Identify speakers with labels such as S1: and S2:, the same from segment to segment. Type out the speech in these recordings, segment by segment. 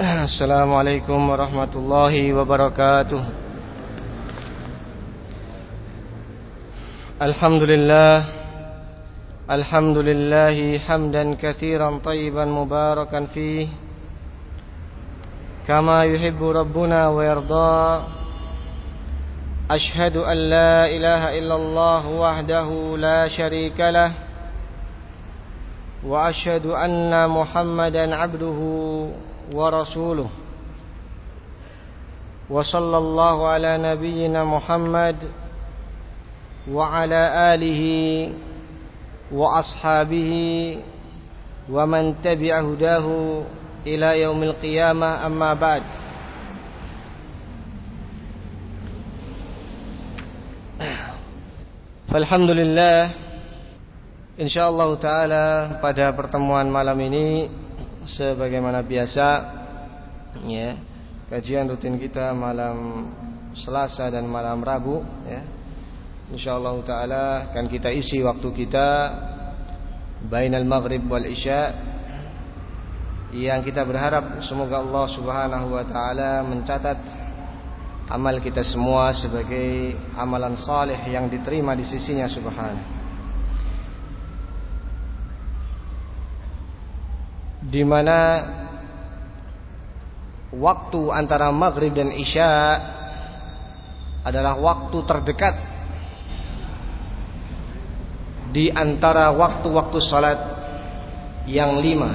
S1: السلام عليكم ورحمة الله وبركاته. الحمد لله الحمد لله حمدا كثيرا طيبا مباركا فيه. كما يحب ربنا ويرضى. أشهد أن لا إله إلا الله وحده لا شريك له. وأشهد أن محمدا عبده ورسوله وصلى الله على نبينا محمد وعلى آله وأصحابه ومن تبع هداه إلى يوم القيامة أما بعد فالحمد لله InsyaAllah ta'ala pada pertemuan malam ini Sebagaimana biasa ya, Kajian rutin kita malam Selasa dan malam Rabu ya. InsyaAllah ta'ala akan kita isi waktu kita Bainal Maghrib wal Isya Yang kita berharap Semoga Allah subhanahu wa ta'ala Mencatat Amal kita semua sebagai Amalan salih yang diterima di sisinya subhanahu di mana waktu antara maghrib dan isya adalah waktu terdekat di antara waktu-waktu salat yang lima.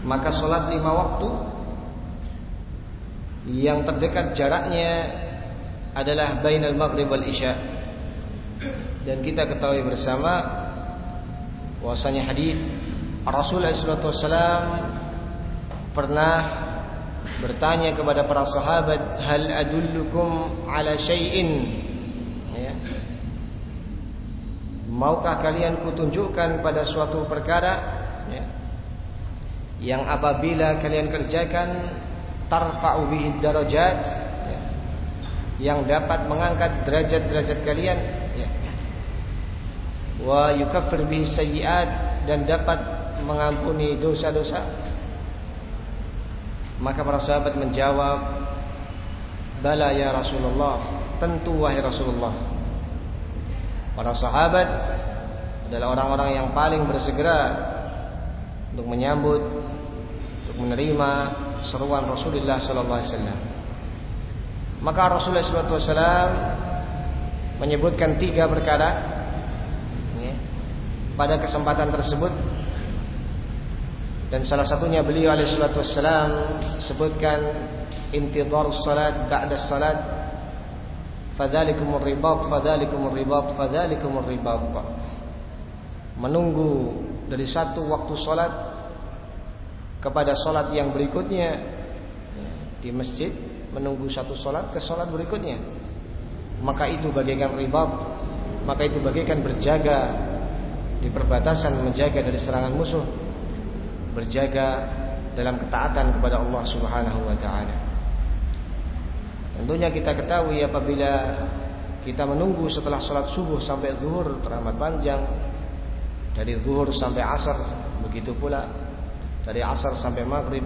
S1: Maka salat lima waktu yang terdekat jaraknya adalah bainal maghrib wal isya. Dan kita ketahui bersama bahwasanya hadis Rasulullah SAW pernah bertanya kepada para sahabat, hal adullukum ala syai'in? Ya. Maukah kalian kutunjukkan pada suatu perkara ya, yang apabila kalian kerjakan tarfa'u bihi darajat ya, yang dapat mengangkat derajat-derajat kalian ya. wa yukaffir bihi dan dapat mengampuni dosa-dosa? Maka para sahabat menjawab, "Bala ya Rasulullah." Tentu wahai Rasulullah. Para sahabat adalah orang-orang yang paling bersegera untuk menyambut untuk menerima seruan Rasulullah sallallahu alaihi wasallam. Maka Rasulullah sallallahu alaihi wasallam menyebutkan tiga perkara ya, pada kesempatan tersebut dan salah satunya beliau alaihi salatu wassalam sebutkan intidhar salat ba'da salat fadzalikumur ribat fadzalikumur ribat fadzalikumur ribat. Menunggu dari satu waktu salat kepada salat yang berikutnya di masjid menunggu satu salat ke salat berikutnya. Maka itu bagaikan ribat maka itu bagaikan berjaga di perbatasan menjaga dari serangan musuh berjaga dalam ketaatan kepada Allah Subhanahu wa taala. Tentunya kita ketahui apabila kita menunggu setelah sholat subuh sampai zuhur teramat panjang dari zuhur sampai asar begitu pula dari asar sampai maghrib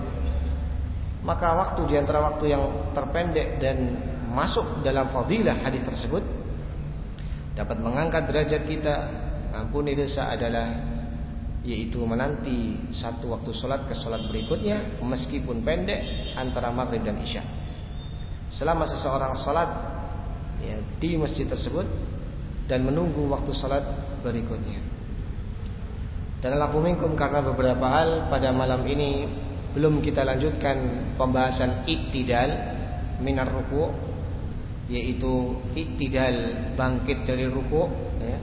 S1: maka waktu di antara waktu yang terpendek dan masuk dalam fadilah hadis tersebut dapat mengangkat derajat kita ampuni dosa adalah yaitu menanti satu waktu sholat ke sholat berikutnya meskipun pendek antara maghrib dan isya. Selama seseorang sholat ya, di masjid tersebut dan menunggu waktu sholat berikutnya. Dan minkum karena beberapa hal pada malam ini belum kita lanjutkan pembahasan iktidal minar ruku yaitu iktidal bangkit dari ruku ya,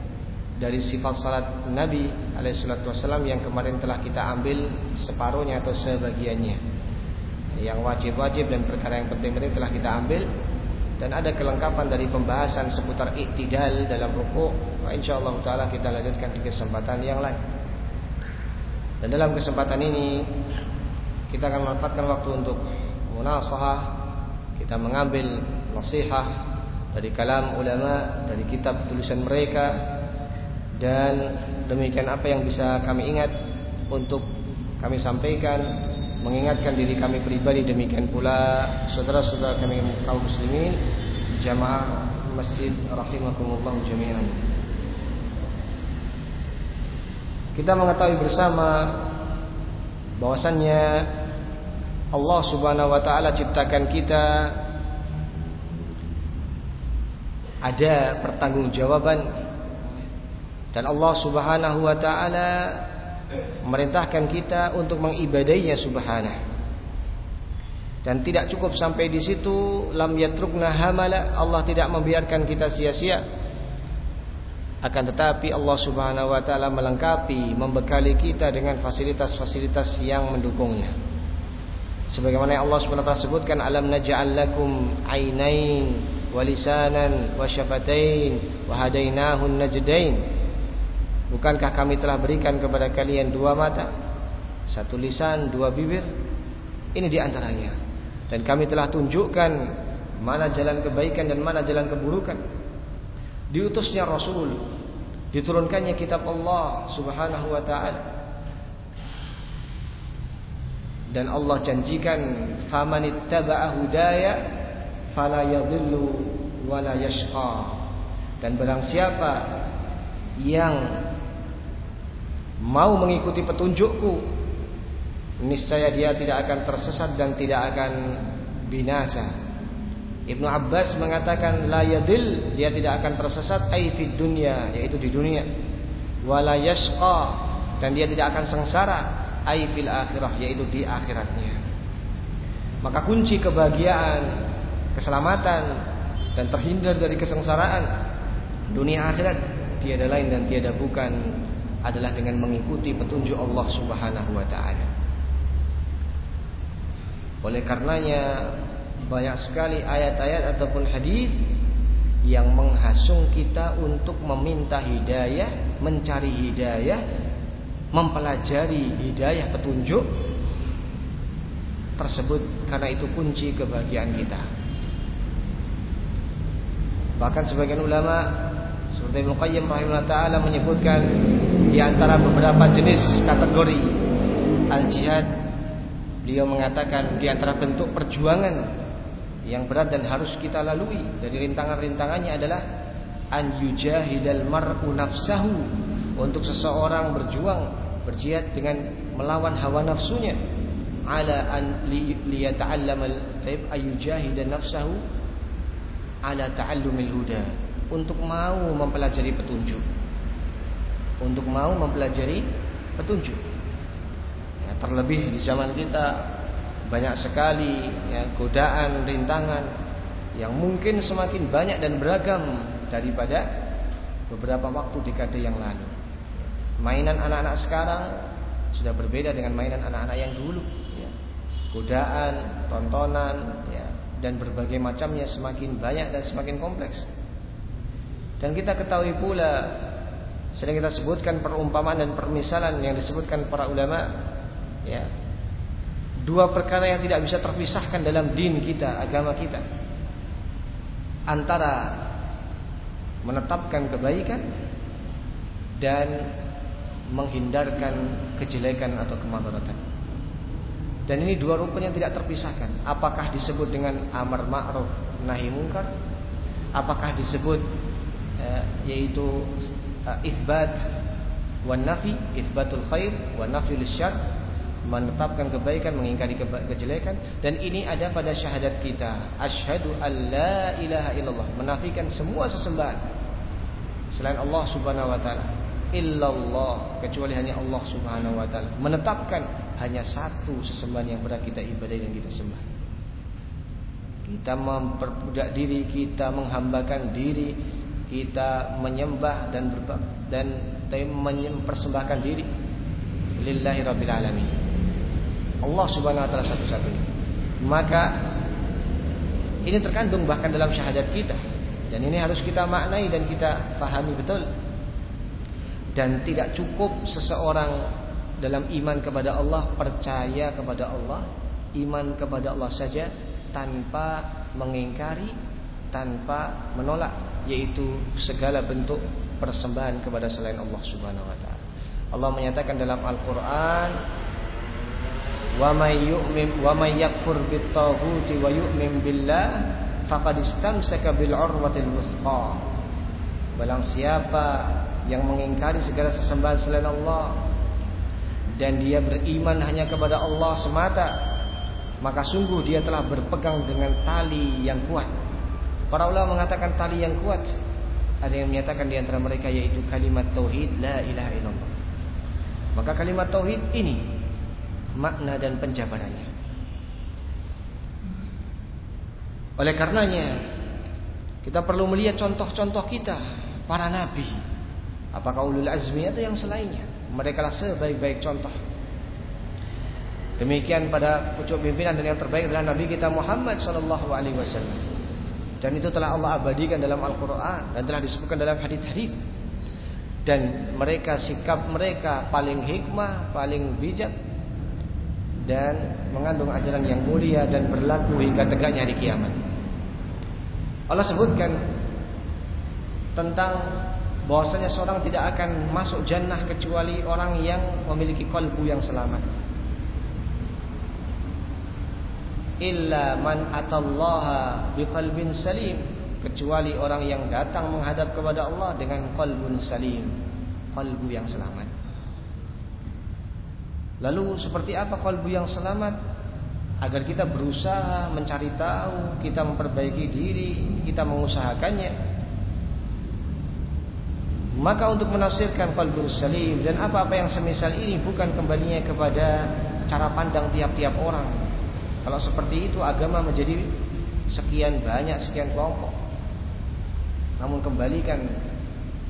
S1: dari sifat salat Nabi Alaihissalam yang kemarin telah kita ambil separuhnya atau sebagiannya. Yang wajib-wajib dan perkara yang penting-penting telah kita ambil dan ada kelengkapan dari pembahasan seputar iktidal dalam ruku. Insyaallah taala kita lanjutkan di kesempatan yang lain. Dan dalam kesempatan ini kita akan memanfaatkan waktu untuk munasahah, kita mengambil nasihat dari kalam ulama, dari kitab tulisan mereka dan demikian apa yang bisa kami ingat untuk kami sampaikan mengingatkan diri kami pribadi demikian pula saudara-saudara kami kaum muslimin jamaah masjid rahimakumullah jami'an. Kita mengetahui bersama bahwasannya Allah Subhanahu wa taala ciptakan kita ada pertanggungjawaban dan Allah Subhanahu wa taala memerintahkan kita untuk mengibadainya subhanahu. Dan tidak cukup sampai di situ lam yatrukna hamala Allah tidak membiarkan kita sia-sia. Akan tetapi Allah Subhanahu wa taala melengkapi membekali kita dengan fasilitas-fasilitas yang mendukungnya. Sebagaimana Allah Subhanahu wa taala sebutkan alam naj'al lakum ainain wa lisanan wa syafatain wa najdain bukankah kami telah berikan kepada kalian dua mata satu lisan dua bibir ini diantaranya dan kami telah tunjukkan mana jalan kebaikan dan mana jalan keburukan. Diutusnya Rasul, diturunkannya kitab Allah Subhanahu wa taala. Dan Allah janjikan famanittaba'a hudaya fala yadhillu wala yashqa. Dan barang siapa yang mau mengikuti petunjukku niscaya dia tidak akan tersesat dan tidak akan binasa. Ibnu Abbas mengatakan la yadil dia tidak akan tersesat ai fid dunya yaitu di dunia wala yashqa dan dia tidak akan sengsara ai fil akhirah yaitu di akhiratnya. Maka kunci kebahagiaan, keselamatan dan terhindar dari kesengsaraan dunia akhirat tiada lain dan tiada bukan adalah dengan mengikuti petunjuk Allah Subhanahu wa taala. Oleh karenanya banyak sekali ayat-ayat ataupun hadis yang menghasung kita untuk meminta hidayah, mencari hidayah, mempelajari hidayah petunjuk tersebut karena itu kunci kebahagiaan kita. Bahkan sebagian ulama Ibnu Qayyim rahimahullah taala menyebutkan di antara beberapa jenis kategori al-jihad Beliau mengatakan di antara bentuk perjuangan yang berat dan harus kita lalui dari rintangan-rintangannya adalah an yujahidal mar'u nafsahu untuk seseorang berjuang berjihad dengan melawan hawa nafsunya. Ala an liyata'allamal taib ayujahidan nafsahu ala ta'allumil huda untuk mau mempelajari petunjuk untuk mau mempelajari petunjuk Terlebih di zaman kita banyak sekali ya, godaan, rintangan yang mungkin semakin banyak dan beragam daripada beberapa waktu dekade yang lalu. Mainan anak-anak sekarang sudah berbeda dengan mainan anak-anak yang dulu. Ya. Godaan, tontonan, ya, dan berbagai macamnya semakin banyak dan semakin kompleks. Dan kita ketahui pula sering kita sebutkan perumpamaan dan permisalan yang disebutkan para ulama ya. Dua perkara yang tidak bisa terpisahkan dalam din kita agama kita. Antara menetapkan kebaikan dan menghindarkan kejelekan atau kemadaratan dan ini dua rukun yang tidak terpisahkan. Apakah disebut dengan amar ma'ruf nahi mungkar? Apakah disebut yaitu uh, itsbat wan nafi itsbatul khair wa nafi lisyar menetapkan kebaikan, mengingkari kejelekan dan ini ada pada syahadat kita. Asyhadu alla ilaha illallah, menafikan semua sesembahan selain Allah Subhanahu wa taala. Illallah, kecuali hanya Allah Subhanahu wa taala. Menetapkan hanya satu sesembahan yang berhak kita ibadah dan kita sembah. Kita memperbudak diri, kita menghambakan diri, kita menyembah dan dan mempersembahkan diri lillahi rabbil alamin. Allah Subhanahu wa taala satu-satunya. Maka ini terkandung bahkan dalam syahadat kita dan ini harus kita maknai dan kita fahami betul. Dan tidak cukup seseorang dalam iman kepada Allah percaya kepada Allah, iman kepada Allah saja tanpa mengingkari, tanpa menolak yaitu segala bentuk persembahan kepada selain Allah Subhanahu wa taala. Allah menyatakan dalam Al-Qur'an wa may yu'min wa may yakfur bit taghuti wa yu'min billah faqad istamsaka bil urwatil wuthqa Balang siapa yang mengingkari segala sesembahan selain Allah dan dia beriman hanya kepada Allah semata maka sungguh dia telah berpegang dengan tali yang kuat para ulama mengatakan tali yang kuat. Ada yang menyatakan di antara mereka yaitu kalimat tauhid la ilaha illallah. Maka kalimat tauhid ini makna dan penjabarannya oleh karenanya kita perlu melihat contoh-contoh kita para nabi. Apakah ulul azmi atau yang selainnya? Mereka lah sebaik-baik contoh. Demikian pada pucuk pimpinan dan yang terbaik adalah nabi kita Muhammad sallallahu alaihi wasallam dan itu telah Allah abadikan dalam Al-Qur'an dan telah disebutkan dalam hadis-hadis dan mereka sikap mereka paling hikmah, paling bijak dan mengandung ajaran yang mulia dan berlaku hingga tegaknya hari kiamat. Allah sebutkan tentang bahwasanya seorang tidak akan masuk jannah kecuali orang yang memiliki kalbu yang selamat. Illa man atallaha biqalbin salim kecuali orang yang datang menghadap kepada Allah dengan qalbun salim, qalbu yang selamat. Lalu seperti apa qalbu yang selamat? Agar kita berusaha mencari tahu, kita memperbaiki diri, kita mengusahakannya. Maka untuk menafsirkan qalbun salim dan apa-apa yang semisal ini bukan kembalinya kepada cara pandang tiap-tiap orang. Kalau seperti itu agama menjadi sekian banyak, sekian kelompok. Namun kembalikan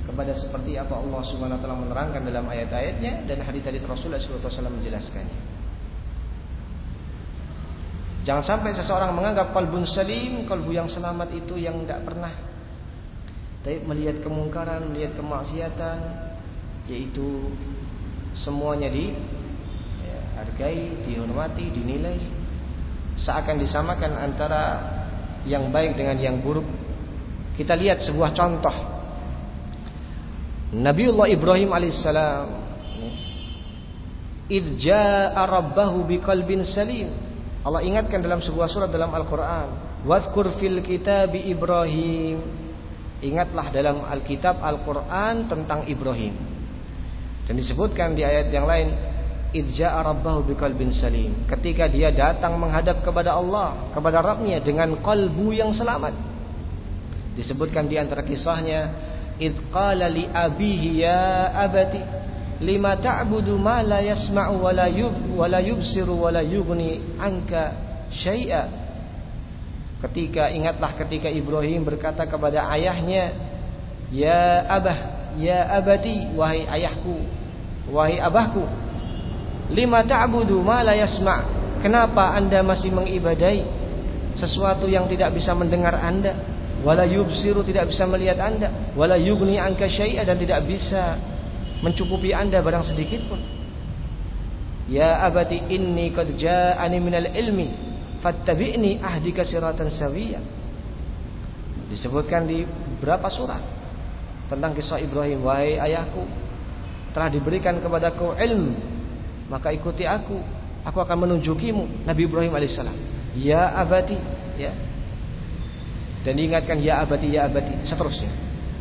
S1: kepada seperti apa Allah Subhanahu wa menerangkan dalam ayat-ayatnya dan hadis-hadis Rasulullah SAW menjelaskannya. Jangan sampai seseorang menganggap kalbun salim, kalbu yang selamat itu yang tidak pernah tapi melihat kemungkaran, melihat kemaksiatan yaitu semuanya di ya, dihormati, dinilai seakan disamakan antara yang baik dengan yang buruk kita lihat sebuah contoh. Nabiullah Ibrahim alaihissalam idja'a rabbahu biqalbin salim. Allah ingatkan dalam sebuah surat dalam Al-Qur'an, "Wadhkur fil kitabi Ibrahim." Ingatlah dalam Alkitab Al-Qur'an tentang Ibrahim. Dan disebutkan di ayat yang lain, idja'a rabbahu biqalbin salim. Ketika dia datang menghadap kepada Allah, kepada Rabbnya dengan kalbu yang selamat. Disebutkan di antara kisahnya, "Idz qala li abihi ya abati lima ta'budu ma la yasma'u wa la yub wa syai'a." Ketika ingatlah ketika Ibrahim berkata kepada ayahnya, "Ya abah, ya abati, wahai ayahku, wahai abahku, lima ta'budu ma la yasma'?" Kenapa Anda masih mengibadai sesuatu yang tidak bisa mendengar Anda? wala yubsiru tidak bisa melihat Anda, wala yugni anka syai'a dan tidak bisa mencukupi Anda barang sedikit pun. Ya abati inni qad ja'ani minal ilmi fattabi'ni ahdika siratan sawiyya. Disebutkan di berapa surat tentang kisah Ibrahim, wahai ayahku, telah diberikan kepadaku ilmu, maka ikuti aku, aku akan menunjukimu Nabi Ibrahim alaihissalam. Ya abati, ya, dan diingatkan ya abadi ya abadi seterusnya.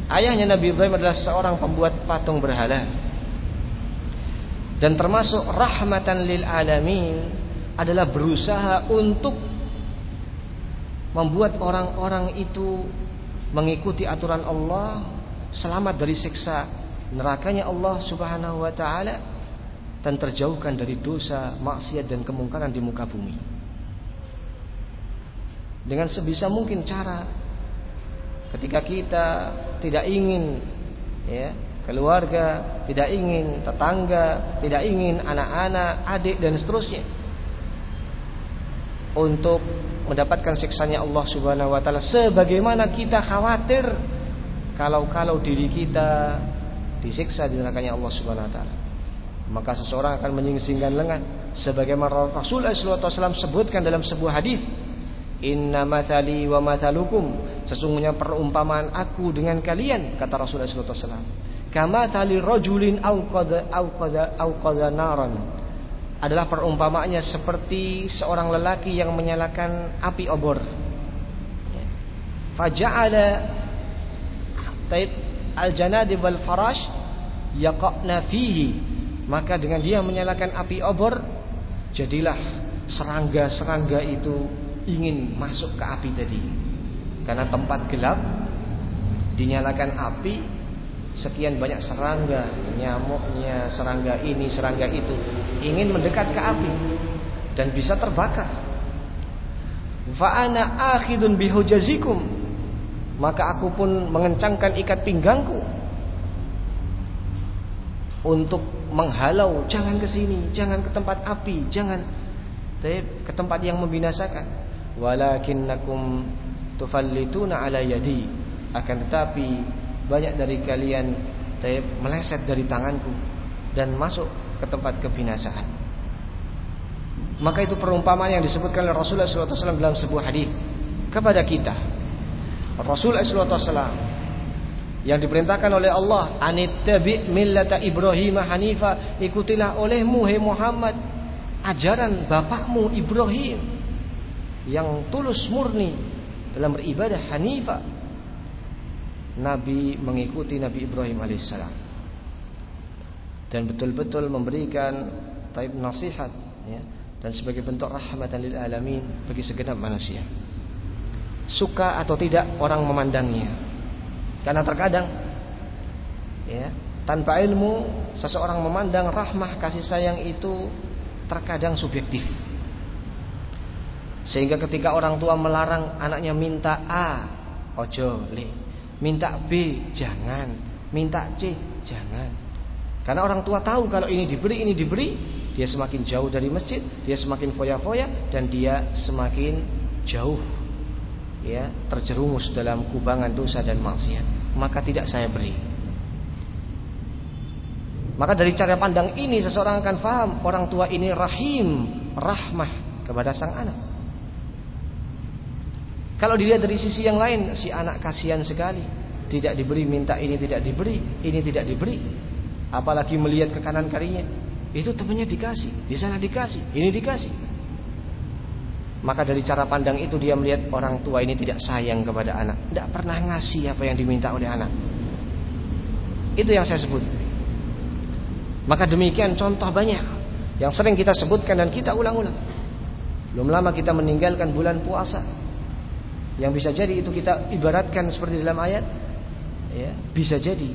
S1: Ayahnya Nabi Ibrahim adalah seorang pembuat patung berhala. Dan termasuk rahmatan lil alamin adalah berusaha untuk membuat orang-orang itu mengikuti aturan Allah, selamat dari siksa nerakanya Allah Subhanahu wa taala dan terjauhkan dari dosa, maksiat dan kemungkaran di muka bumi. Dengan sebisa mungkin cara ketika kita tidak ingin ya keluarga tidak ingin tetangga tidak ingin anak-anak adik dan seterusnya untuk mendapatkan siksanya Allah Subhanahu wa taala sebagaimana kita khawatir kalau-kalau diri kita disiksa di nerakanya Allah Subhanahu wa taala maka seseorang akan menyingsingkan lengan sebagaimana Rasulullah SAW sebutkan dalam sebuah hadis Inna mathali wa mathalukum Sesungguhnya perumpamaan aku dengan kalian Kata Rasulullah SAW Kama tali rajulin awqada, naran adalah perumpamaannya seperti seorang lelaki yang menyalakan api obor. Faja'ala taib al-janadib wal farash yaqna fihi. Maka dengan dia menyalakan api obor, jadilah serangga-serangga itu ingin masuk ke api tadi. Karena tempat gelap dinyalakan api sekian banyak serangga, nyamuknya, serangga ini, serangga itu ingin mendekat ke api dan bisa terbakar. Fa ana akhidun bihujazikum maka aku pun mengencangkan ikat pinggangku untuk menghalau jangan ke sini, jangan ke tempat api, jangan ke tempat yang membinasakan. Walakinnakum tufallituna ala yadi akan tetapi banyak dari kalian meleset dari tanganku dan masuk ke tempat kebinasaan. Maka itu perumpamaan yang disebutkan oleh Rasulullah SAW dalam sebuah hadis kepada kita. Rasulullah SAW yang diperintahkan oleh Allah, anittabi millata Ibrahim hanifa, ikutilah olehmu hai Muhammad ajaran bapakmu Ibrahim yang tulus murni dalam beribadah hanifa Nabi mengikuti Nabi Ibrahim alaihissalam dan betul-betul memberikan taib nasihat ya, dan sebagai bentuk rahmatan lil alamin bagi segenap manusia. Suka atau tidak orang memandangnya. Karena terkadang ya, tanpa ilmu seseorang memandang rahmah kasih sayang itu terkadang subjektif. Sehingga ketika orang tua melarang anaknya minta A, ojo le Minta B, jangan. Minta C, jangan. Karena orang tua tahu kalau ini diberi, ini diberi, dia semakin jauh dari masjid, dia semakin foya-foya dan dia semakin jauh ya, terjerumus dalam kubangan dosa dan maksiat. Maka tidak saya beri. Maka dari cara pandang ini seseorang akan faham orang tua ini rahim, rahmah kepada sang anak. Kalau dilihat dari sisi yang lain, si anak kasihan sekali. Tidak diberi, minta ini tidak diberi, ini tidak diberi. Apalagi melihat ke kanan karinya. Itu temannya dikasih, di sana dikasih, ini dikasih. Maka dari cara pandang itu dia melihat orang tua ini tidak sayang kepada anak. Tidak pernah ngasih apa yang diminta oleh anak. Itu yang saya sebut. Maka demikian contoh banyak yang sering kita sebutkan dan kita ulang-ulang. Belum lama kita meninggalkan bulan puasa. Yang bisa jadi itu kita ibaratkan seperti dalam ayat ya, bisa jadi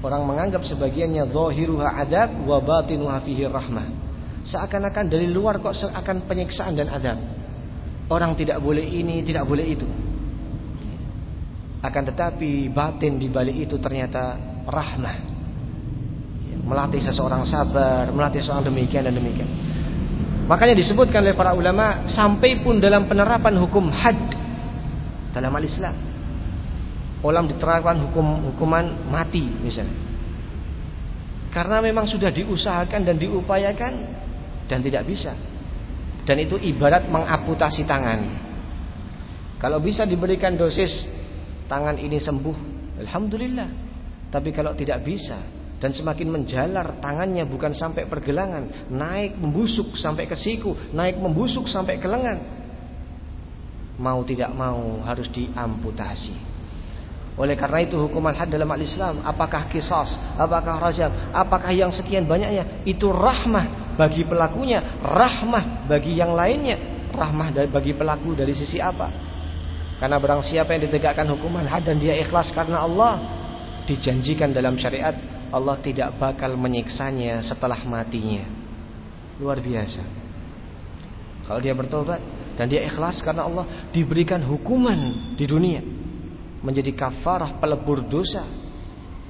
S1: orang menganggap sebagiannya zahiruha adab wa batinuha fihi rahmah. Seakan-akan dari luar kok seakan penyiksaan dan adab. Orang tidak boleh ini, tidak boleh itu. Akan tetapi batin di balik itu ternyata rahmah. Melatih seseorang sabar, melatih seorang demikian dan demikian. Makanya disebutkan oleh para ulama sampai pun dalam penerapan hukum had dalam al-Islam. Olam diterapkan hukum hukuman mati misalnya. Karena memang sudah diusahakan dan diupayakan dan tidak bisa. Dan itu ibarat mengamputasi tangan. Kalau bisa diberikan dosis tangan ini sembuh, alhamdulillah. Tapi kalau tidak bisa dan semakin menjalar tangannya bukan sampai pergelangan, naik membusuk sampai ke siku, naik membusuk sampai ke lengan, mau tidak mau harus diamputasi. Oleh karena itu hukuman had dalam al-Islam apakah kisas, apakah rajam, apakah yang sekian banyaknya itu rahmah bagi pelakunya, rahmah bagi yang lainnya, rahmah bagi pelaku dari sisi apa? Karena barang siapa yang ditegakkan hukuman had dan dia ikhlas karena Allah, dijanjikan dalam syariat Allah tidak bakal menyiksanya setelah matinya. Luar biasa. Kalau dia bertobat, dan dia ikhlas karena Allah diberikan hukuman di dunia menjadi kafarah pelebur dosa.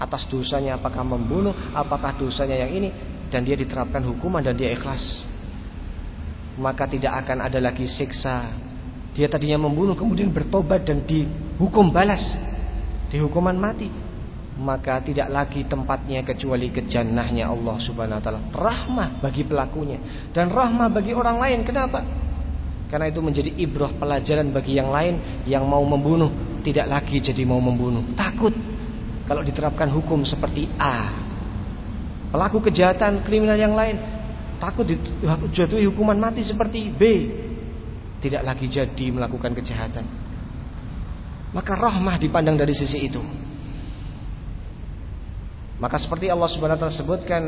S1: Atas dosanya apakah membunuh apakah dosanya yang ini dan dia diterapkan hukuman dan dia ikhlas. Maka tidak akan ada lagi siksa. Dia tadinya membunuh kemudian bertobat dan dihukum balas. Dihukuman mati. Maka tidak lagi tempatnya kecuali ke jannahnya Allah Subhanahu wa taala. Rahmah bagi pelakunya dan rahmah bagi orang lain. Kenapa? Karena itu menjadi ibrah pelajaran bagi yang lain yang mau membunuh tidak lagi jadi mau membunuh. Takut kalau diterapkan hukum seperti A. Pelaku kejahatan kriminal yang lain takut dijatuhi hukuman mati seperti B, tidak lagi jadi melakukan kejahatan. Maka rahmah dipandang dari sisi itu. Maka seperti Allah Subhanahu wa taala sebutkan,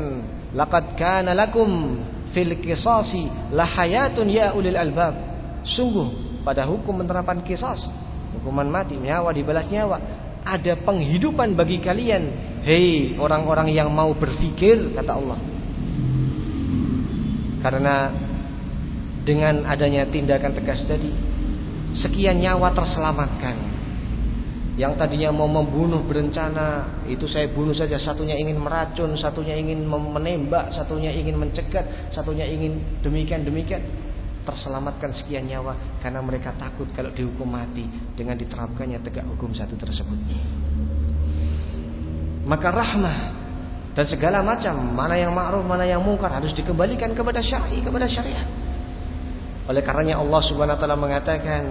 S1: laqad kana lakum fil qisasi lahayatun ya ulil albab. Sungguh pada hukum penerapan kisas, hukuman mati, nyawa dibalas nyawa, ada penghidupan bagi kalian. Hei orang-orang yang mau berfikir kata Allah. Karena dengan adanya tindakan tegas tadi, sekian nyawa terselamatkan. Yang tadinya mau membunuh berencana Itu saya bunuh saja Satunya ingin meracun Satunya ingin menembak Satunya ingin mencegat Satunya ingin demikian-demikian Terselamatkan sekian nyawa Karena mereka takut kalau dihukum mati Dengan diterapkannya tegak hukum satu tersebut Maka rahmah Dan segala macam Mana yang ma'ruf, mana yang mungkar Harus dikembalikan kepada syari, kepada syariat Oleh karenanya Allah subhanahu wa ta'ala mengatakan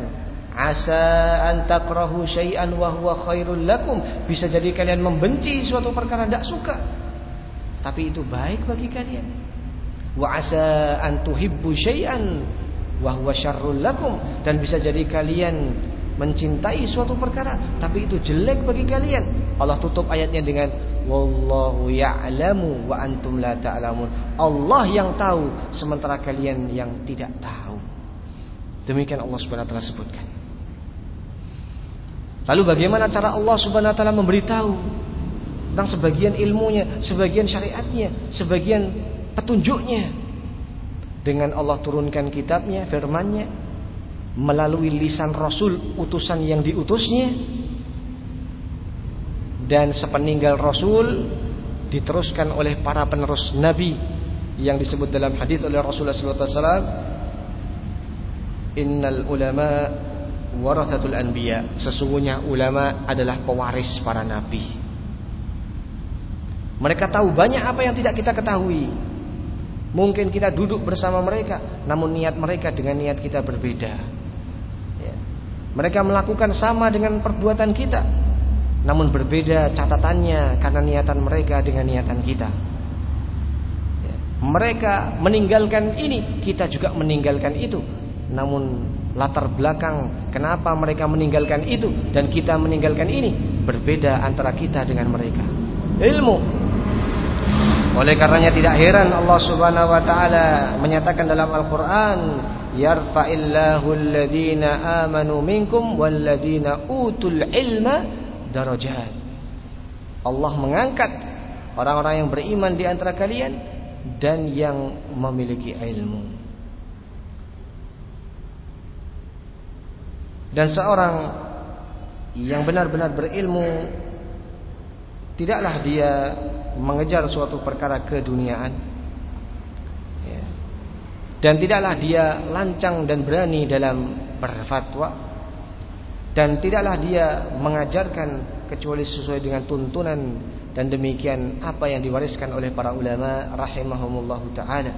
S1: Asa an takrahu syai'an wa huwa khairul lakum. Bisa jadi kalian membenci suatu perkara tidak suka. Tapi itu baik bagi kalian. Wa asa an tuhibbu syai'an wa huwa syarrul lakum. Dan bisa jadi kalian mencintai suatu perkara tapi itu jelek bagi kalian. Allah tutup ayatnya dengan wallahu ya'lamu wa antum la ta'lamun. Allah yang tahu sementara kalian yang tidak tahu. Demikian Allah Subhanahu wa taala sebutkan. Lalu bagaimana cara Allah Subhanahu wa taala memberitahu tentang sebagian ilmunya, sebagian syariatnya, sebagian petunjuknya? Dengan Allah turunkan kitabnya, firmannya melalui lisan Rasul utusan yang diutusnya dan sepeninggal Rasul diteruskan oleh para penerus Nabi yang disebut dalam hadis oleh Rasulullah SAW Innal ulama warathatul anbiya. Sesungguhnya ulama adalah pewaris para nabi. Mereka tahu banyak apa yang tidak kita ketahui. Mungkin kita duduk bersama mereka, namun niat mereka dengan niat kita berbeda. Ya. Mereka melakukan sama dengan perbuatan kita, namun berbeda catatannya karena niatan mereka dengan niatan kita. Ya. Mereka meninggalkan ini, kita juga meninggalkan itu. Namun latar belakang kenapa mereka meninggalkan itu dan kita meninggalkan ini berbeda antara kita dengan mereka. Ilmu. Oleh karenanya tidak heran Allah Subhanahu wa taala menyatakan dalam Al-Qur'an, "Yarfa'illahu alladhina amanu minkum walladhina utul ilma darajat." Allah mengangkat orang-orang yang beriman di antara kalian dan yang memiliki ilmu. Dan seorang yang benar-benar berilmu tidaklah dia mengejar suatu perkara keduniaan. Ya. dan tidaklah dia lancang dan berani dalam berfatwa. Dan tidaklah dia mengajarkan kecuali sesuai dengan tuntunan dan demikian apa yang diwariskan oleh para ulama rahimahumullahu taala.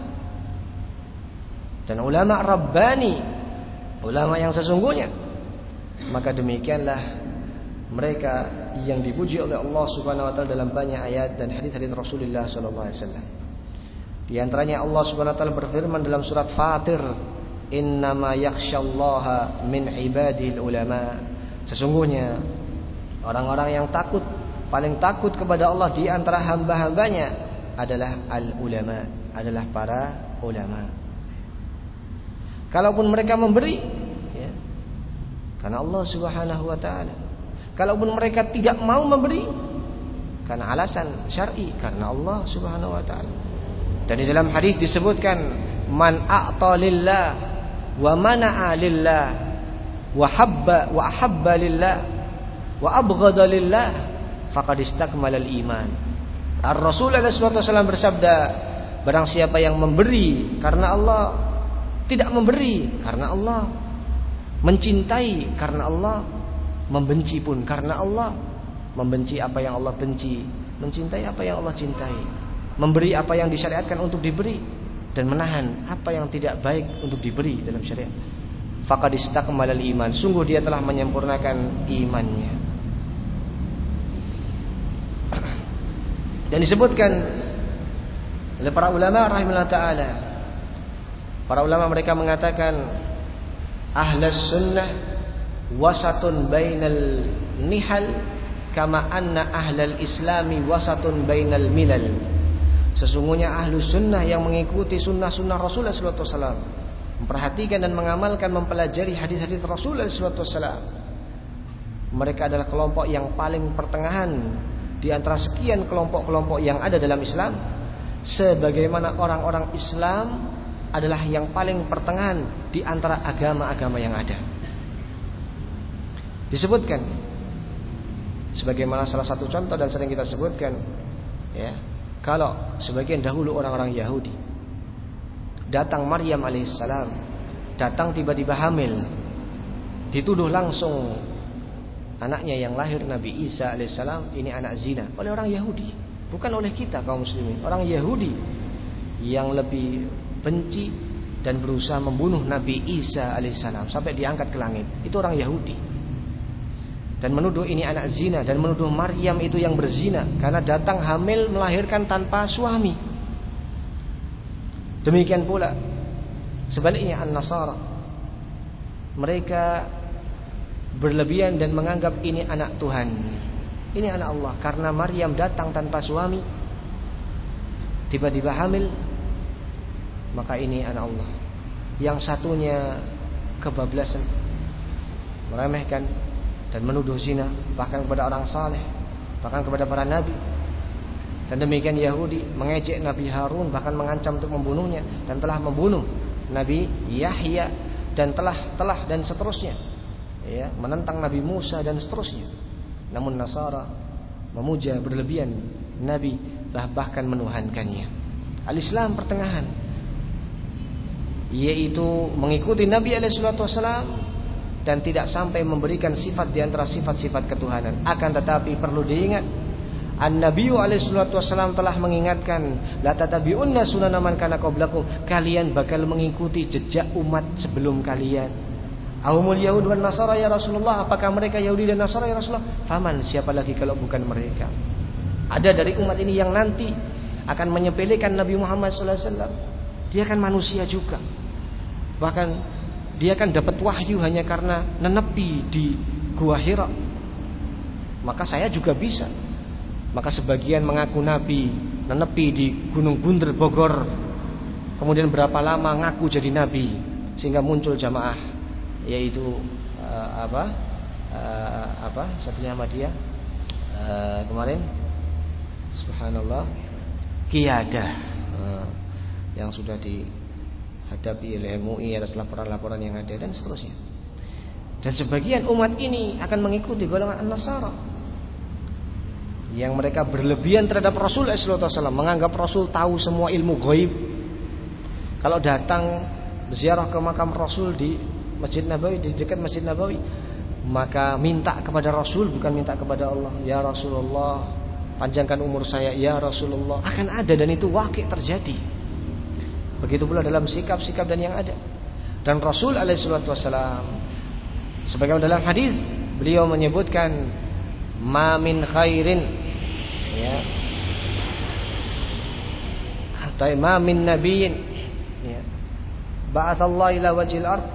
S1: Dan ulama rabbani ulama yang sesungguhnya maka demikianlah mereka yang dipuji oleh Allah Subhanahu wa taala dalam banyak ayat dan hadis-hadis Rasulullah sallallahu alaihi wasallam. Di antaranya Allah Subhanahu wa taala berfirman dalam surat Fatir, "Innama yakhsyallaha min ibadil ulama." Sesungguhnya orang-orang yang takut paling takut kepada Allah di antara hamba-hambanya adalah al-ulama, adalah para ulama. Kalaupun mereka memberi karena Allah Subhanahu wa taala. Kalaupun mereka tidak mau memberi karena alasan syar'i karena Allah Subhanahu wa taala. Dan di dalam hadis disebutkan man a'ta lillah wa mana'a lillah wa habba wa ahabba lillah wa abghada lillah faqad istakmala al-iman. Ar-Rasul alaihi wasallam bersabda, barang siapa yang memberi karena Allah tidak memberi karena Allah Mencintai karena Allah, membenci pun karena Allah. Membenci apa yang Allah benci, mencintai apa yang Allah cintai. Memberi apa yang disyariatkan untuk diberi dan menahan apa yang tidak baik untuk diberi dalam syariat. Faqad istakmalal iman. Sungguh dia telah menyempurnakan imannya. Dan disebutkan oleh para ulama rahimahullah taala Para ulama mereka mengatakan ahlus sunnah wasatun bainal nihal kama anna ahlal islami wasatun bainal milal. Sesungguhnya ahlu sunnah yang mengikuti sunnah-sunnah Rasulullah SAW memperhatikan dan mengamalkan mempelajari hadis-hadis Rasulullah SAW mereka adalah kelompok yang paling pertengahan di antara sekian kelompok-kelompok yang ada dalam Islam sebagaimana orang-orang Islam adalah yang paling pertengahan di antara agama-agama yang ada. Disebutkan sebagaimana salah satu contoh dan sering kita sebutkan ya, kalau sebagian dahulu orang-orang Yahudi datang Maryam alaihissalam datang tiba-tiba hamil dituduh langsung anaknya yang lahir Nabi Isa alaihissalam ini anak zina oleh orang Yahudi bukan oleh kita kaum muslimin orang Yahudi yang lebih benci dan berusaha membunuh Nabi Isa alaihissalam sampai diangkat ke langit. Itu orang Yahudi. Dan menuduh ini anak zina dan menuduh Maryam itu yang berzina karena datang hamil melahirkan tanpa suami. Demikian pula sebaliknya An-Nasara. Mereka berlebihan dan menganggap ini anak Tuhan. Ini anak Allah karena Maryam datang tanpa suami. Tiba-tiba hamil maka ini anak Allah. Yang satunya kebablasan, meremehkan dan menuduh zina bahkan kepada orang saleh, bahkan kepada para nabi. Dan demikian Yahudi mengejek Nabi Harun bahkan mengancam untuk membunuhnya dan telah membunuh Nabi Yahya dan telah telah dan seterusnya. Ya, menentang Nabi Musa dan seterusnya. Namun Nasara memuja berlebihan Nabi bahkan menuhankannya. Al-Islam pertengahan yaitu mengikuti Nabi Alaihissalam dan tidak sampai memberikan sifat di antara sifat-sifat ketuhanan. Akan tetapi perlu diingat An-Nabi Alaihissalam telah mengingatkan, la tatabi'unna sunana man kana qablakum. Kalian bakal mengikuti jejak umat sebelum kalian. Ahumul Yahud dan Nasara ya Rasulullah. Apakah mereka Yahudi dan Nasara ya Rasulullah? Faman siapa lagi kalau bukan mereka? Ada dari umat ini yang nanti akan menyepelekan Nabi Muhammad SAW. Dia kan manusia juga. Bahkan dia kan dapat wahyu hanya karena nenepi di gua Hira. Maka saya juga bisa. Maka sebagian mengaku nabi, nenepi di Gunung Bunder Bogor. Kemudian berapa lama ngaku jadi nabi sehingga muncul jamaah yaitu uh, apa? Uh, apa? Satunya sama dia uh, kemarin subhanallah kiadah uh, yang sudah di hadapi oleh MUI atas laporan-laporan yang ada dan seterusnya. Dan sebagian umat ini akan mengikuti golongan An-Nasara yang mereka berlebihan terhadap Rasul SAW menganggap Rasul tahu semua ilmu gaib. Kalau datang ziarah ke makam Rasul di Masjid Nabawi di dekat Masjid Nabawi, maka minta kepada Rasul bukan minta kepada Allah. Ya Rasulullah, panjangkan umur saya ya Rasulullah. Akan ada dan itu wakil terjadi. Begitu pula dalam sikap-sikap dan yang ada. Dan Rasul alaihissalatu wassalam sebagaimana dalam hadis beliau menyebutkan ma min khairin. Ya. Atau ma min nabiyyin. Ya. Ba'atsallahu ila wajhil ard.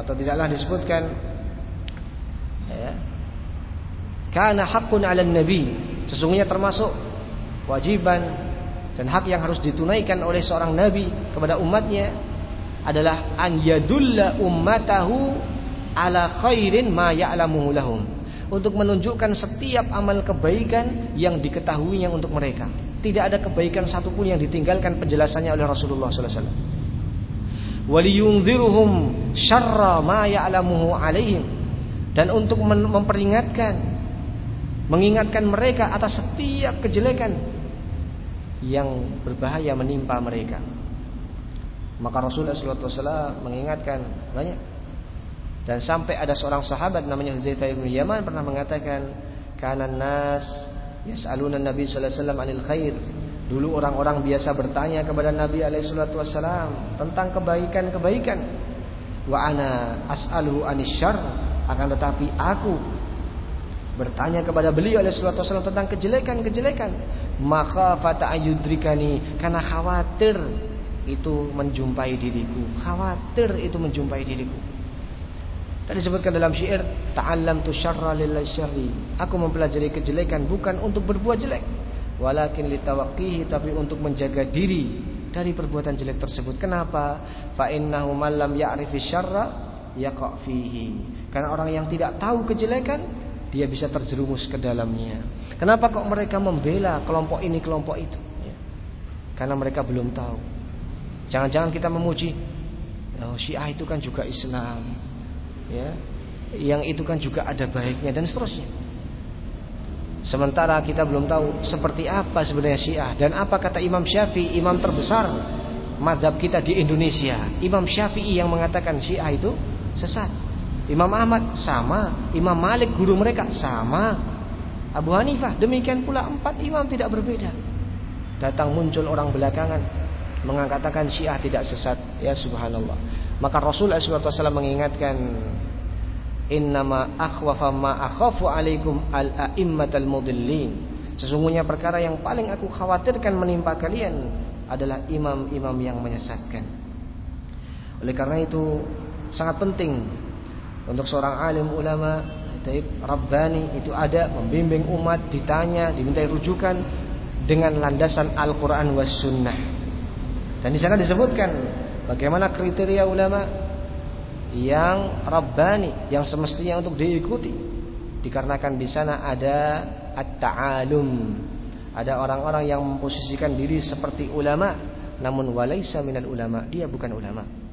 S1: Atau tidaklah disebutkan ya. Kana haqqun 'alan nabi. Sesungguhnya termasuk wajiban dan hak yang harus ditunaikan oleh seorang nabi kepada umatnya adalah an yadulla ummatahu ala khairin ma ya'lamuhu lahum untuk menunjukkan setiap amal kebaikan yang diketahuinya untuk mereka. Tidak ada kebaikan satupun yang ditinggalkan penjelasannya oleh Rasulullah sallallahu alaihi wasallam. Syarra ma ya'lamuhu alaihim dan untuk memperingatkan mengingatkan mereka atas setiap kejelekan yang berbahaya menimpa mereka. Maka Rasulullah SAW mengingatkan banyak. Dan sampai ada seorang sahabat namanya Huzaifah bin Yaman pernah mengatakan, "Kanan nas yas'aluna Nabi sallallahu alaihi wasallam anil khair." Dulu orang-orang biasa bertanya kepada Nabi alaihi wasallam tentang kebaikan-kebaikan. Wa ana as'aluhu anis syarr. Akan tetapi aku bertanya kepada beliau oleh wasallam tentang kejelekan-kejelekan maka fata ayudrikani karena khawatir itu menjumpai diriku, khawatir itu menjumpai diriku. Tadi disebutkan dalam syair, ta'allam tu syarra lillahi syarri. Aku mempelajari kejelekan bukan untuk berbuat jelek, walakin litawaqqihi tapi untuk menjaga diri dari perbuatan jelek tersebut. Kenapa? Fa innahu man lam ya'rifi syarra yaqa fihi. Karena orang yang tidak tahu kejelekan, dia bisa terjerumus ke dalamnya. Kenapa kok mereka membela kelompok ini, kelompok itu? Ya. Karena mereka belum tahu. Jangan-jangan kita memuji, oh, Syiah itu kan juga Islam ya yang itu kan juga ada baiknya dan seterusnya sementara kita belum tahu seperti apa sebenarnya Syiah dan apa kata Imam Syafi'i imam terbesar madhab kita di Indonesia Imam Syafi'i yang mengatakan Syiah itu sesat Imam Ahmad sama. Imam Malik guru mereka sama. Abu Hanifah demikian pula empat imam tidak berbeda. Datang muncul orang belakangan mengatakan Syiah tidak sesat. Ya subhanallah. Maka Rasul SAW mengingatkan Innama akhwafa ma akhafu alaikum al-a'immatal mudillin. Sesungguhnya perkara yang paling aku khawatirkan menimpa kalian adalah imam-imam yang menyesatkan. Oleh karena itu sangat penting untuk seorang alim ulama taib rabbani itu ada membimbing umat ditanya dimintai rujukan dengan landasan Al-Qur'an was sunnah. Dan di sana disebutkan bagaimana kriteria ulama yang rabbani yang semestinya untuk diikuti dikarenakan di sana ada at-ta'alum ada orang-orang yang memposisikan diri seperti ulama namun walaisa minal ulama dia bukan ulama.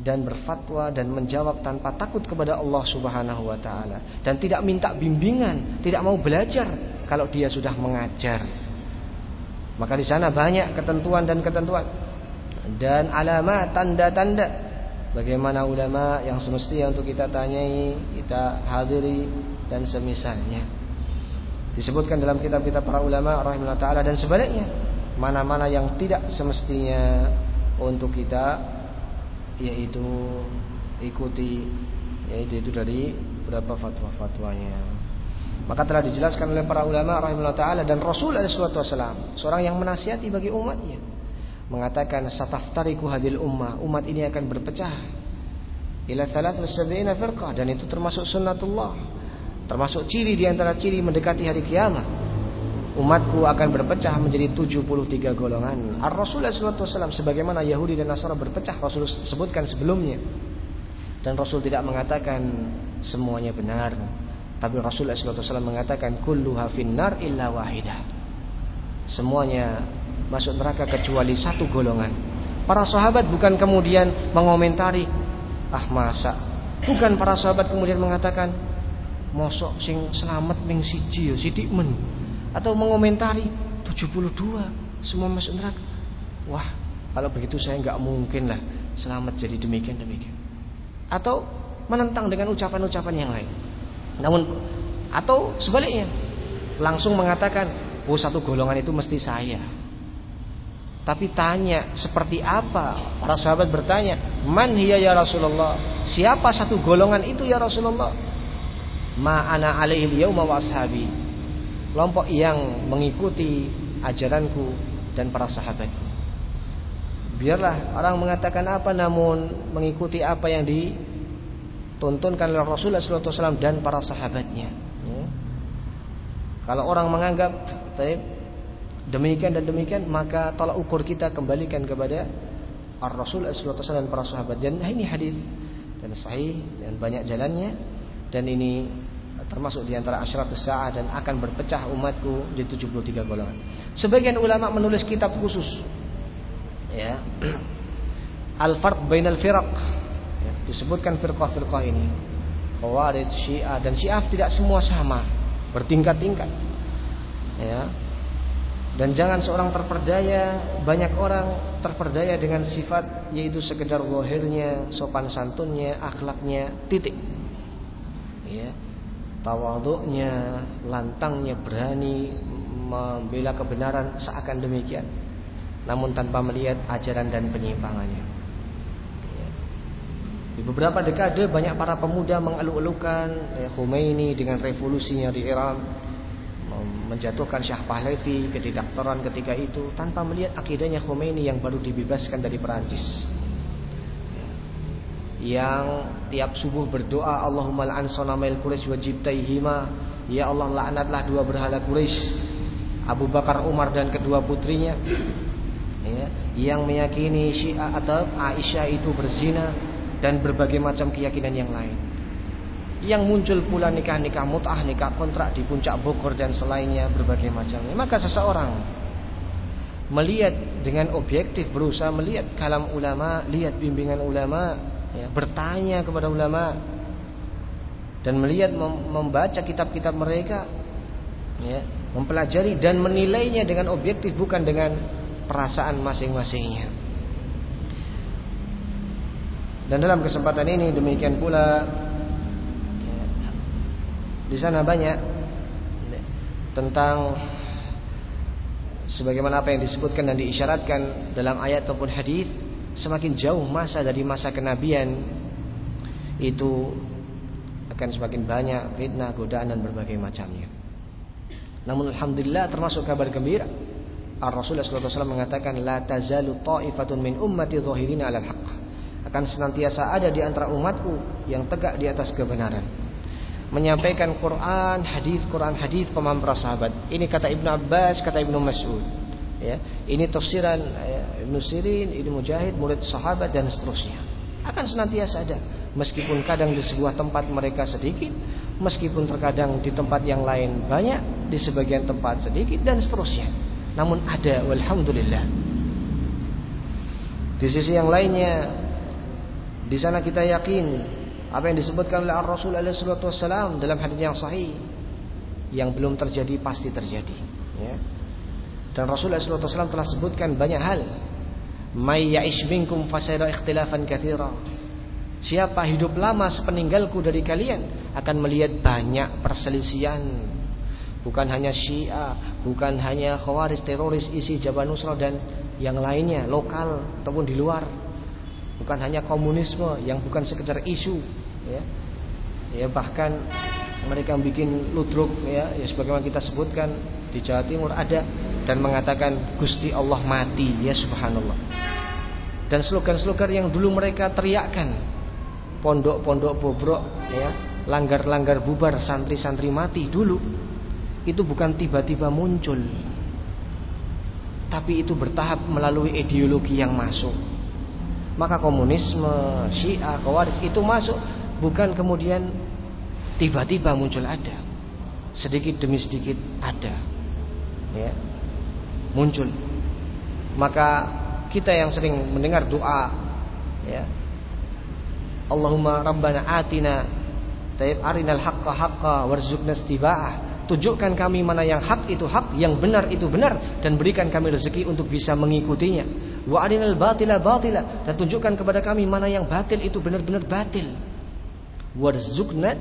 S1: Dan berfatwa dan menjawab tanpa takut kepada Allah Subhanahu wa taala dan tidak minta bimbingan tidak mau belajar kalau dia sudah mengajar maka di sana banyak ketentuan dan ketentuan dan alamat tanda-tanda Bagaimana ulama yang semestinya untuk kita tanyai, kita hadiri dan semisalnya. Disebutkan dalam kitab-kitab para ulama rahimahullah taala dan sebaliknya, mana-mana yang tidak semestinya untuk kita yaitu ikuti yaitu itu dari beberapa fatwa-fatwanya. Maka telah dijelaskan oleh para ulama rahimahullah taala dan Rasul alaihi wasallam, seorang yang menasihati bagi umatnya mengatakan sataftariku hadil ummah umat ini akan berpecah ila salat wasabina firqah dan itu termasuk sunnatullah termasuk ciri di antara ciri mendekati hari kiamat umatku akan berpecah menjadi 73 golongan Ar-Rasul SAW sebagaimana Yahudi dan Nasara berpecah Rasul sebutkan sebelumnya dan Rasul tidak mengatakan semuanya benar tapi Rasul SAW mengatakan kulluha finnar illa wahidah semuanya masuk neraka kecuali satu golongan. Para sahabat bukan kemudian mengomentari, ah masa. Bukan para sahabat kemudian mengatakan, mosok sing selamat ming siji ya sidik men. Atau mengomentari 72 semua masuk neraka. Wah, kalau begitu saya nggak mungkin lah selamat jadi demikian demikian. Atau menentang dengan ucapan-ucapan yang lain. Namun atau sebaliknya langsung mengatakan, oh satu golongan itu mesti saya. Tapi tanya seperti apa? Para sahabat bertanya, "Man hiya ya Rasulullah?" Siapa satu golongan itu ya Rasulullah? Ma ana alaihi yauma wa ashabi. Kelompok yang mengikuti ajaranku dan para sahabatku. Biarlah orang mengatakan apa namun mengikuti apa yang dituntunkan oleh Rasulullah SAW dan para sahabatnya. Ya. Kalau orang menganggap demikian dan demikian maka tolak ukur kita kembalikan kepada Ar-Rasul SAW dan para sahabat dan ini hadis dan sahih dan banyak jalannya dan ini termasuk di antara asyratus sa'ah dan akan berpecah umatku di 73 golongan. Sebagian ulama menulis kitab khusus ya. Al-Farq bainal firaq. Ya, disebutkan firqah-firqah ini. Khawarij, Syiah dan Syiah tidak semua sama, bertingkat-tingkat. Ya, dan jangan seorang terperdaya, banyak orang terperdaya dengan sifat yaitu sekedar zahirnya, sopan santunnya, akhlaknya, titik. Ya. Tawaduknya, lantangnya, berani membela kebenaran seakan demikian. Namun tanpa melihat ajaran dan penyimpangannya. Ya. Di beberapa dekade banyak para pemuda mengeluh-elukan ya, Khomeini dengan revolusinya di Iran menjatuhkan Syah Pahlavi ke ketika itu tanpa melihat akidahnya Khomeini yang baru dibebaskan dari Perancis yang tiap subuh berdoa Allahumma la'an sonamail Quraisy wa jibtaihima. Ya Allah laknatlah dua berhala Quraisy Abu Bakar Umar dan kedua putrinya. Ya, yang meyakini Syiah atau Aisyah itu berzina dan berbagai macam keyakinan yang lain. Yang muncul pula nikah-nikah mut'ah, nikah kontrak di puncak Bogor dan selainnya berbagai macamnya. Maka seseorang melihat dengan objektif berusaha melihat kalam ulama, lihat bimbingan ulama, ya, bertanya kepada ulama dan melihat membaca kitab-kitab mereka, ya, mempelajari dan menilainya dengan objektif bukan dengan perasaan masing-masingnya. Dan dalam kesempatan ini demikian pula di sana banyak tentang sebagaimana apa yang disebutkan dan diisyaratkan dalam ayat ataupun hadis semakin jauh masa dari masa kenabian itu akan semakin banyak fitnah, godaan dan berbagai macamnya. Namun alhamdulillah termasuk kabar gembira. Ar-Rasulullah SAW mengatakan la tazalu ta'ifatun min ummati dhahirina 'alal haqq. Akan senantiasa ada di antara umatku yang tegak di atas kebenaran menyampaikan Quran, hadis, Quran, hadis pemahaman para sahabat. Ini kata Ibnu Abbas, kata Ibnu Mas'ud. Ya, ini tafsiran ya, Ibnu Sirin, Ibnu Mujahid, murid sahabat dan seterusnya. Akan senantiasa ada, meskipun kadang di sebuah tempat mereka sedikit, meskipun terkadang di tempat yang lain banyak, di sebagian tempat sedikit dan seterusnya. Namun ada, walhamdulillah. Di sisi yang lainnya, di sana kita yakin apa yang disebutkan oleh Rasul alaihi dalam hadis yang sahih yang belum terjadi pasti terjadi ya. Dan Rasul alaihi wasallam telah sebutkan banyak hal. May ya'ish minkum ikhtilafan katsira. Siapa hidup lama sepeninggalku dari kalian akan melihat banyak perselisihan. Bukan hanya Syiah, bukan hanya Khawarij teroris isi Jabal Nusra dan yang lainnya lokal ataupun di luar bukan hanya komunisme yang bukan sekedar isu ya ya bahkan mereka bikin ludruk ya, ya sebagaimana kita sebutkan di Jawa Timur ada dan mengatakan Gusti Allah mati ya subhanallah dan slogan-slogan yang dulu mereka teriakkan pondok-pondok bobrok ya langgar-langgar bubar santri-santri mati dulu itu bukan tiba-tiba muncul tapi itu bertahap melalui ideologi yang masuk maka komunisme, Syiah, Khawarij itu masuk bukan kemudian tiba-tiba muncul ada. Sedikit demi sedikit ada. Ya. Muncul. Maka kita yang sering mendengar doa ya. Allahumma rabbana atina tayyib arinal haqqa haqqa warzuqna istiba'ah Tunjukkan kami mana yang hak itu hak, yang benar itu benar dan berikan kami rezeki untuk bisa mengikutinya. Wa arinal batila batila dan tunjukkan kepada kami mana yang batil itu benar-benar batil. Warzuqna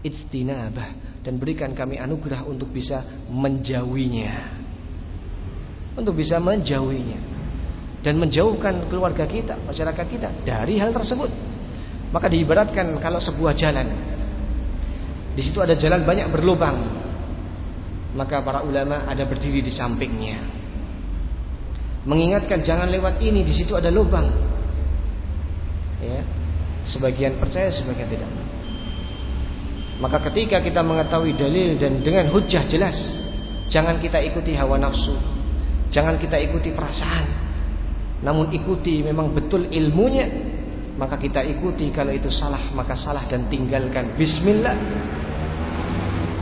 S1: istinabah dan berikan kami anugerah untuk bisa menjauhinya. Untuk bisa menjauhinya dan menjauhkan keluarga kita, masyarakat kita dari hal tersebut. Maka diibaratkan kalau sebuah jalan di situ ada jalan banyak berlubang. Maka para ulama ada berdiri di sampingnya. Mengingatkan jangan lewat ini, di situ ada lubang. Ya. Sebagian percaya, sebagian tidak. Maka ketika kita mengetahui dalil dan dengan hujah jelas, jangan kita ikuti hawa nafsu. Jangan kita ikuti perasaan. Namun ikuti memang betul ilmunya maka kita ikuti kalau itu salah maka salah dan tinggalkan. Bismillah.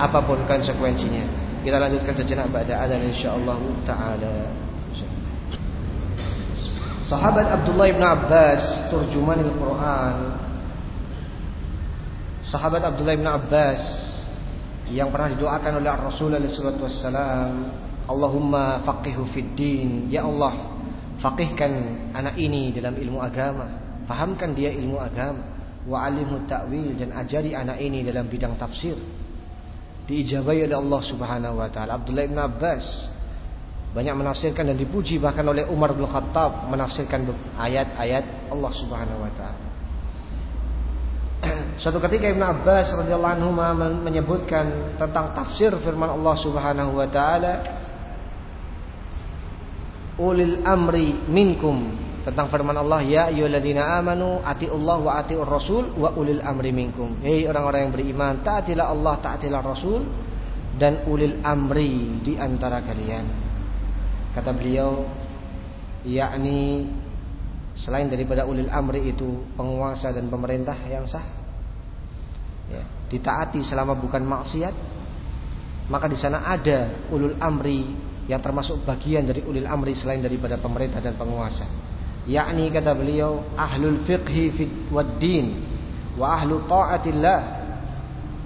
S1: Apa pun konsekuensinya. Kita lanjutkan sejenak pada adzan insyaallah taala. Sahabat Abdullah bin Abbas turjuman Al-Quran Sahabat Abdullah bin Abbas Yang pernah didoakan oleh Rasulullah SAW Allahumma faqihu fid din Ya Allah Faqihkan anak ini dalam ilmu agama Fahamkan dia ilmu agama wa alimu ta'wil dan ajari anak ini dalam bidang tafsir. Diijabai oleh Allah Subhanahu wa taala. Abdullah bin Abbas banyak menafsirkan dan dipuji bahkan oleh Umar bin Khattab menafsirkan ayat-ayat Allah Subhanahu wa taala. Suatu ketika Ibn Abbas radhiyallahu anhu menyebutkan tentang tafsir firman Allah Subhanahu wa taala ulil amri minkum tentang firman Allah ya ayyuhalladzina amanu atiullah wa atiur rasul wa ulil amri minkum. Hei orang-orang yang beriman taatilah Allah taatilah rasul dan ulil amri di antara kalian. Kata beliau yakni selain daripada ulil amri itu penguasa dan pemerintah yang sah ditaati selama bukan maksiat maka di sana ada ulul amri yang termasuk bagian dari ulil amri selain daripada pemerintah dan penguasa. Yakni kata beliau ahlul fiqhi fid waddin wa ahlu ta'atillah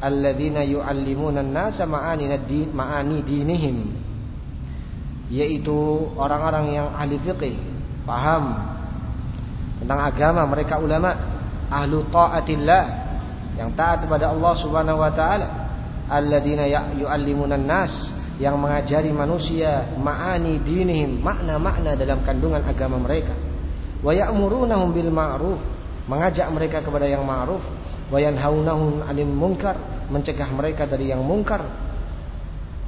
S1: alladzina yu'allimuna an-nasa ma'ani din ma'ani dinihim. Yaitu orang-orang yang ahli fiqih paham tentang agama mereka ulama ahlu ta'atillah yang taat kepada Allah Subhanahu wa taala. Alladzina yu'allimuna an-nas. Yang mengajari manusia ma'ani dinihim. Makna-makna dalam kandungan agama mereka. Wa ya'murunahum bil ma'ruf. Mengajak mereka kepada yang ma'ruf. Wa yanhaunahum 'anil munkar. Mencegah mereka dari yang munkar.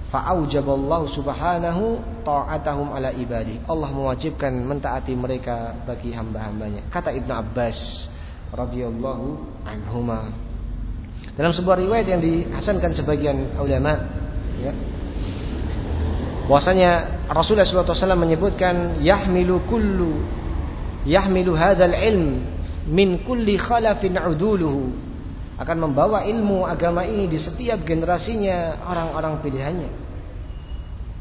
S1: Fa'aujaballahu subhanahu ta'atahum ala ibadi. Allah mewajibkan mentaati mereka bagi hamba-hambanya. Kata Ibnu Abbas radhiyallahu anhuma dalam sebuah riwayat yang dihasankan sebagian ulama ya bahwasanya Rasulullah SAW menyebutkan yahmilu kullu yahmilu hadzal ilm min kulli khalafin uduluhu. Akan membawa ilmu agama ini di setiap generasinya orang-orang pilihannya.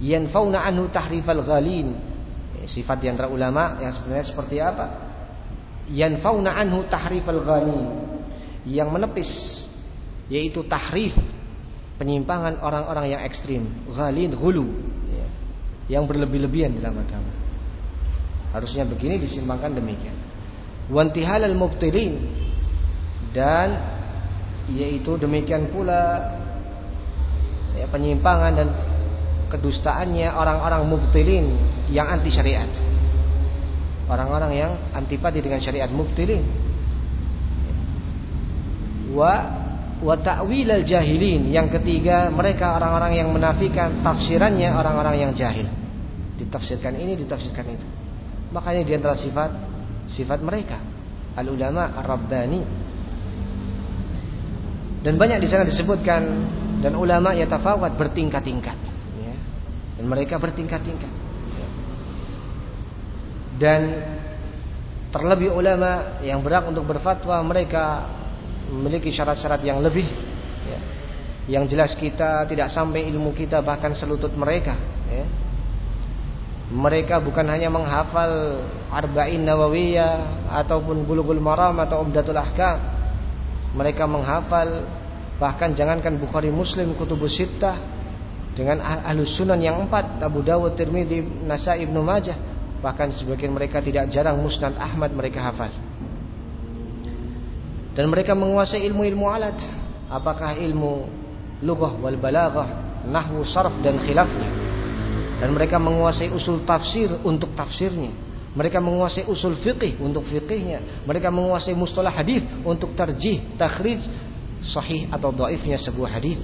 S1: Yanfauna anhu tahrifal ghalin. Sifat di antara ulama yang sebenarnya seperti apa? Yanfauna anhu tahrifal ghalin. Yang menepis yaitu tahrif penyimpangan orang-orang yang ekstrim ghalin hulu yang berlebih-lebihan dalam agama. Harusnya begini disimpangkan demikian. Wantihalal mubtilin dan yaitu demikian pula ya, penyimpangan dan kedustaannya orang-orang mubtilin yang anti syariat. Orang-orang yang antipati dengan syariat mubtilin. Wa wa ta'wil al-jahilin. Yang ketiga, mereka orang-orang yang menafikan tafsirannya orang-orang yang jahil. Ditafsirkan ini, ditafsirkan itu. Makanya di antara sifat sifat mereka al-ulama ar-rabbani. Dan banyak di sana disebutkan dan ulama ya tafawat bertingkat-tingkat. Dan mereka bertingkat-tingkat. Ya. Dan terlebih ulama yang berhak untuk berfatwa mereka memiliki syarat-syarat yang lebih ya. yang jelas kita tidak sampai ilmu kita bahkan selutut mereka ya. mereka bukan hanya menghafal arba'in nawawiyah ataupun bulughul maram atau umdatul ahkam mereka menghafal bahkan jangankan Bukhari Muslim kutubus sittah dengan ah-, ahlus sunan yang empat Abu Dawud, Tirmidzi, Nasai, Ibnu Majah bahkan sebagian mereka tidak jarang Musnad Ahmad mereka hafal dan mereka menguasai ilmu-ilmu alat. Apakah ilmu lughah wal balaghah nahwu sarf dan khilafnya? Dan mereka menguasai usul tafsir untuk tafsirnya. Mereka menguasai usul fiqih untuk fiqihnya. Mereka menguasai mustalah hadis untuk tarjih takhrij sahih atau dhaifnya sebuah hadis.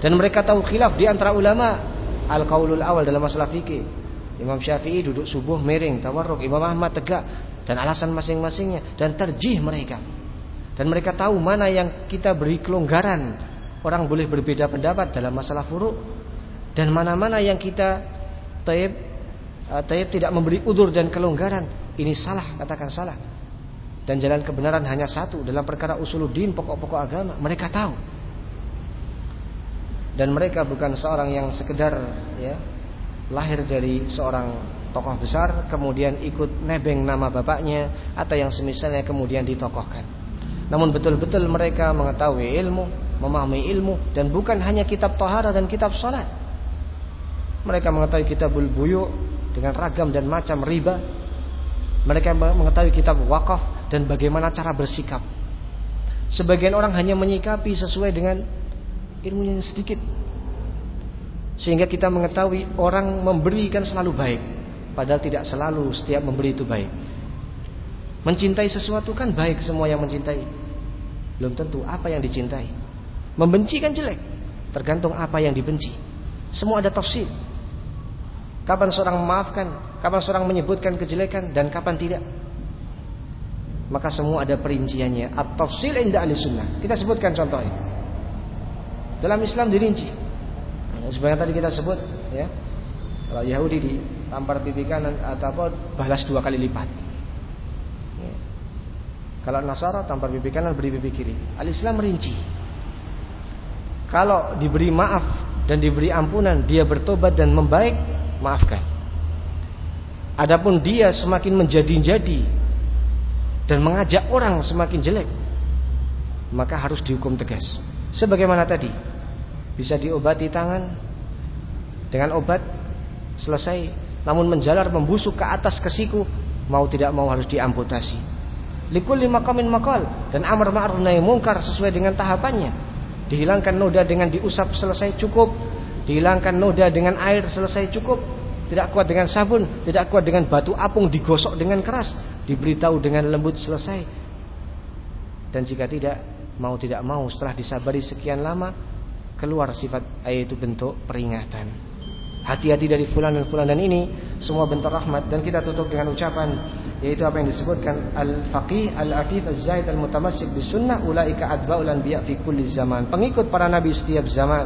S1: Dan mereka tahu khilaf di antara ulama. Al-qaulul awal dalam masalah fikih Imam Syafi'i duduk subuh miring tawarruk. Imam Ahmad tegak dan alasan masing-masingnya dan terjih mereka. Dan mereka tahu mana yang kita beri kelonggaran. Orang boleh berbeda pendapat dalam masalah furuk dan mana-mana yang kita taib uh, taib tidak memberi udur dan kelonggaran. Ini salah, katakan salah. Dan jalan kebenaran hanya satu dalam perkara usuluddin pokok-pokok agama. Mereka tahu. Dan mereka bukan seorang yang sekedar ya lahir dari seorang tokoh besar kemudian ikut nebeng nama bapaknya atau yang semisalnya kemudian ditokohkan. Namun betul-betul mereka mengetahui ilmu, memahami ilmu dan bukan hanya kitab tohara dan kitab salat. Mereka mengetahui kitabul buyu dengan ragam dan macam riba. Mereka mengetahui kitab wakaf dan bagaimana cara bersikap. Sebagian orang hanya menyikapi sesuai dengan ilmunya yang sedikit. Sehingga kita mengetahui orang memberikan selalu baik. Padahal tidak selalu setiap memberi itu baik. Mencintai sesuatu kan baik semua yang mencintai. Belum tentu apa yang dicintai. Membenci kan jelek, tergantung apa yang dibenci. Semua ada tafsir. Kapan seorang memaafkan, kapan seorang menyebutkan kejelekan dan kapan tidak. Maka semua ada perinciannya. At-tafsil inda ahli sunnah. Kita sebutkan contohnya. Dalam Islam dirinci. Sebenarnya tadi kita sebut ya. Kalau Yahudi ditampar pipi kanan atau apa balas dua kali lipat. Ya. Kalau Nasara tampar pipi kanan beri pipi kiri. Al-Islam merinci. Kalau diberi maaf dan diberi ampunan, dia bertobat dan membaik, maafkan. Adapun dia semakin menjadi-jadi dan mengajak orang semakin jelek, maka harus dihukum tegas. Sebagaimana tadi, bisa diobati tangan dengan obat selesai, namun menjalar membusuk ke atas ke siku, mau tidak mau harus diamputasi. Likul lima kamin makal dan amar ma'ruf nahi mungkar sesuai dengan tahapannya. Dihilangkan noda dengan diusap selesai cukup, dihilangkan noda dengan air selesai cukup, tidak kuat dengan sabun, tidak kuat dengan batu apung digosok dengan keras, diberitahu dengan lembut selesai. Dan jika tidak, mau tidak mau setelah disabari sekian lama, keluar sifat yaitu bentuk peringatan. Hati-hati dari fulan dan fulan dan ini semua bentuk rahmat dan kita tutup dengan ucapan yaitu apa yang disebutkan al-faqih al-afif az-zaid al-mutamassik bis sunnah ulaika adba'ul anbiya fi kulli zaman. Pengikut para nabi setiap zaman.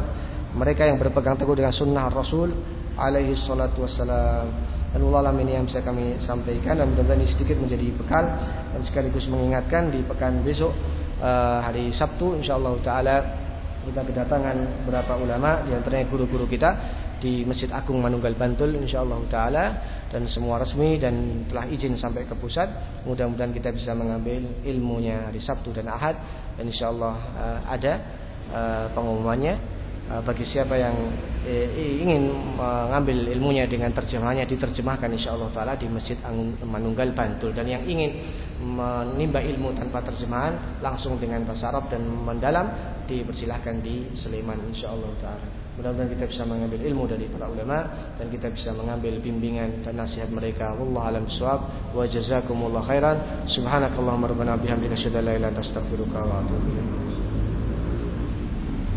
S1: Mereka yang berpegang teguh dengan sunnah Rasul alaihi salatu wassalam. Dan Allah ini yang bisa kami sampaikan dan mudah-mudahan ini sedikit menjadi bekal dan sekaligus mengingatkan di pekan besok uh, hari Sabtu insyaallah taala kita kedatangan beberapa ulama di antaranya guru-guru kita di Masjid Agung Manunggal Bantul insyaallah taala dan semua resmi dan telah izin sampai ke pusat. Mudah-mudahan kita bisa mengambil ilmunya hari Sabtu dan Ahad dan insyaallah uh, ada uh, pengumumannya. Eh, bagi siapa yang eh, ingin mengambil ilmunya dengan terjemahannya diterjemahkan insyaallah taala di Masjid Manunggal Bantul. Dan yang ingin menimba ilmu tanpa terjemahan langsung dengan bahasa Arab dan mendalam dipersilahkan di Sleman insyaallah taala. Mudah-mudahan kita bisa mengambil ilmu dari para ulama dan kita bisa mengambil bimbingan dan nasihat mereka. Wallahu alam bissawab wa jazakumullahu khairan. Subhanakallahumma rabbana bihamdika asyhadu an la ilaha illa anta astaghfiruka wa atubu ilaik.